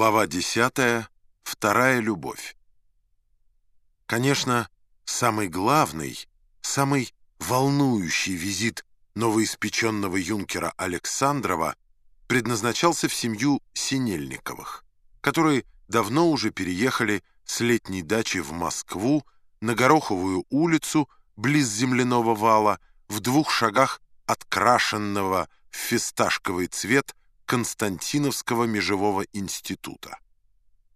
Глава 10. Вторая любовь. Конечно, самый главный, самый волнующий визит новоиспеченного юнкера Александрова предназначался в семью Синельниковых, которые давно уже переехали с летней дачи в Москву на Гороховую улицу близ земляного вала в двух шагах от крашенного фисташковый цвет Константиновского межевого института.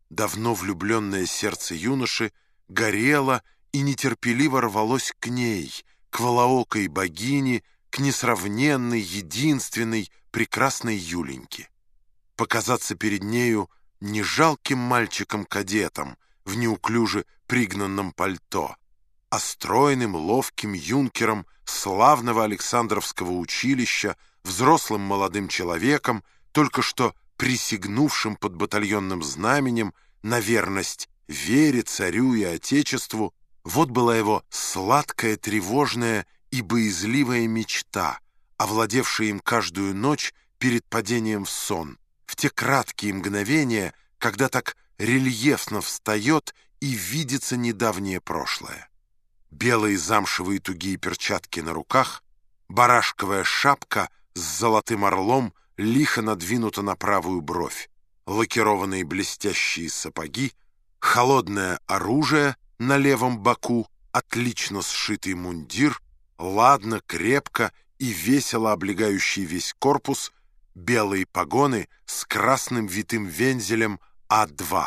Давно влюбленное сердце юноши горело и нетерпеливо рвалось к ней, к волоокой богине, к несравненной, единственной, прекрасной Юленьке. Показаться перед нею не жалким мальчиком-кадетом в неуклюже пригнанном пальто, а стройным, ловким юнкером славного Александровского училища, взрослым молодым человеком, только что присягнувшим под батальонным знаменем на верность вере, царю и отечеству, вот была его сладкая, тревожная и боязливая мечта, овладевшая им каждую ночь перед падением в сон, в те краткие мгновения, когда так рельефно встает и видится недавнее прошлое. Белые замшевые тугие перчатки на руках, барашковая шапка с золотым орлом — лихо надвинута на правую бровь, лакированные блестящие сапоги, холодное оружие на левом боку, отлично сшитый мундир, ладно, крепко и весело облегающий весь корпус, белые погоны с красным витым вензелем А2,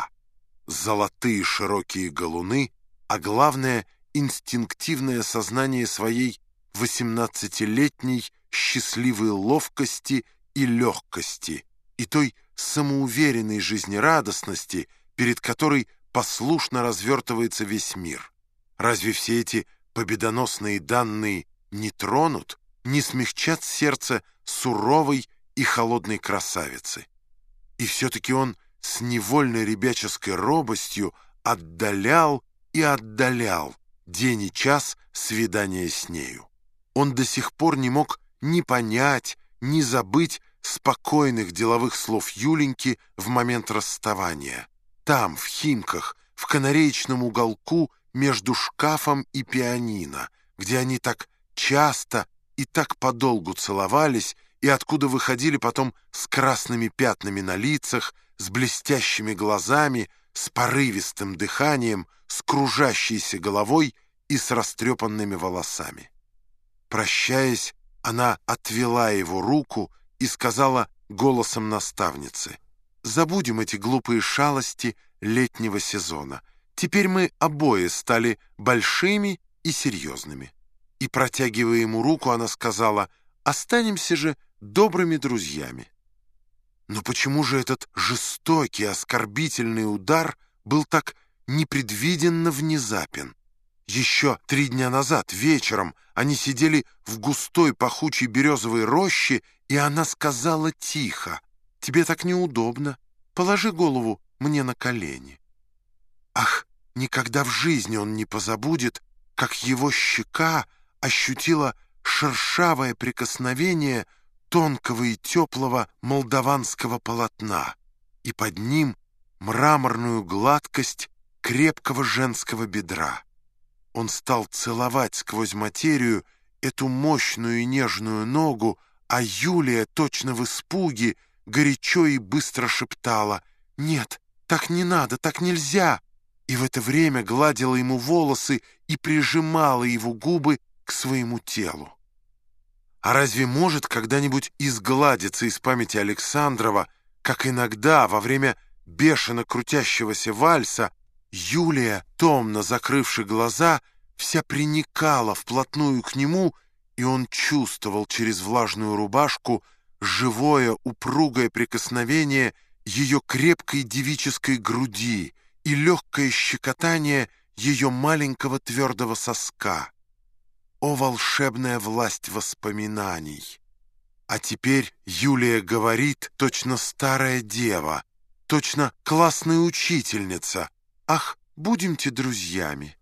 золотые широкие галуны, а главное — инстинктивное сознание своей восемнадцатилетней счастливой ловкости и легкости, и той самоуверенной жизнерадостности, перед которой послушно развертывается весь мир. Разве все эти победоносные данные не тронут, не смягчат сердце суровой и холодной красавицы? И все-таки он с невольной ребяческой робостью отдалял и отдалял день и час свидания с нею. Он до сих пор не мог ни понять, ни забыть спокойных деловых слов Юленьки в момент расставания. Там, в Химках, в канареечном уголку между шкафом и пианино, где они так часто и так подолгу целовались, и откуда выходили потом с красными пятнами на лицах, с блестящими глазами, с порывистым дыханием, с кружащейся головой и с растрепанными волосами. Прощаясь, она отвела его руку и сказала голосом наставницы, «Забудем эти глупые шалости летнего сезона. Теперь мы обои стали большими и серьезными». И, протягивая ему руку, она сказала, «Останемся же добрыми друзьями». Но почему же этот жестокий, оскорбительный удар был так непредвиденно внезапен? Еще три дня назад, вечером, они сидели в густой пахучей березовой роще, и она сказала тихо, «Тебе так неудобно. Положи голову мне на колени». Ах, никогда в жизни он не позабудет, как его щека ощутила шершавое прикосновение тонкого и теплого молдаванского полотна, и под ним мраморную гладкость крепкого женского бедра. Он стал целовать сквозь материю эту мощную и нежную ногу, а Юлия, точно в испуге, горячо и быстро шептала «Нет, так не надо, так нельзя!» И в это время гладила ему волосы и прижимала его губы к своему телу. А разве может когда-нибудь изгладиться из памяти Александрова, как иногда во время бешено крутящегося вальса Юлия, томно закрывши глаза, вся приникала вплотную к нему, и он чувствовал через влажную рубашку живое упругое прикосновение ее крепкой девической груди и легкое щекотание ее маленького твердого соска. О, волшебная власть воспоминаний! А теперь Юлия говорит, точно старая дева, точно классная учительница — Ах, будемте друзьями.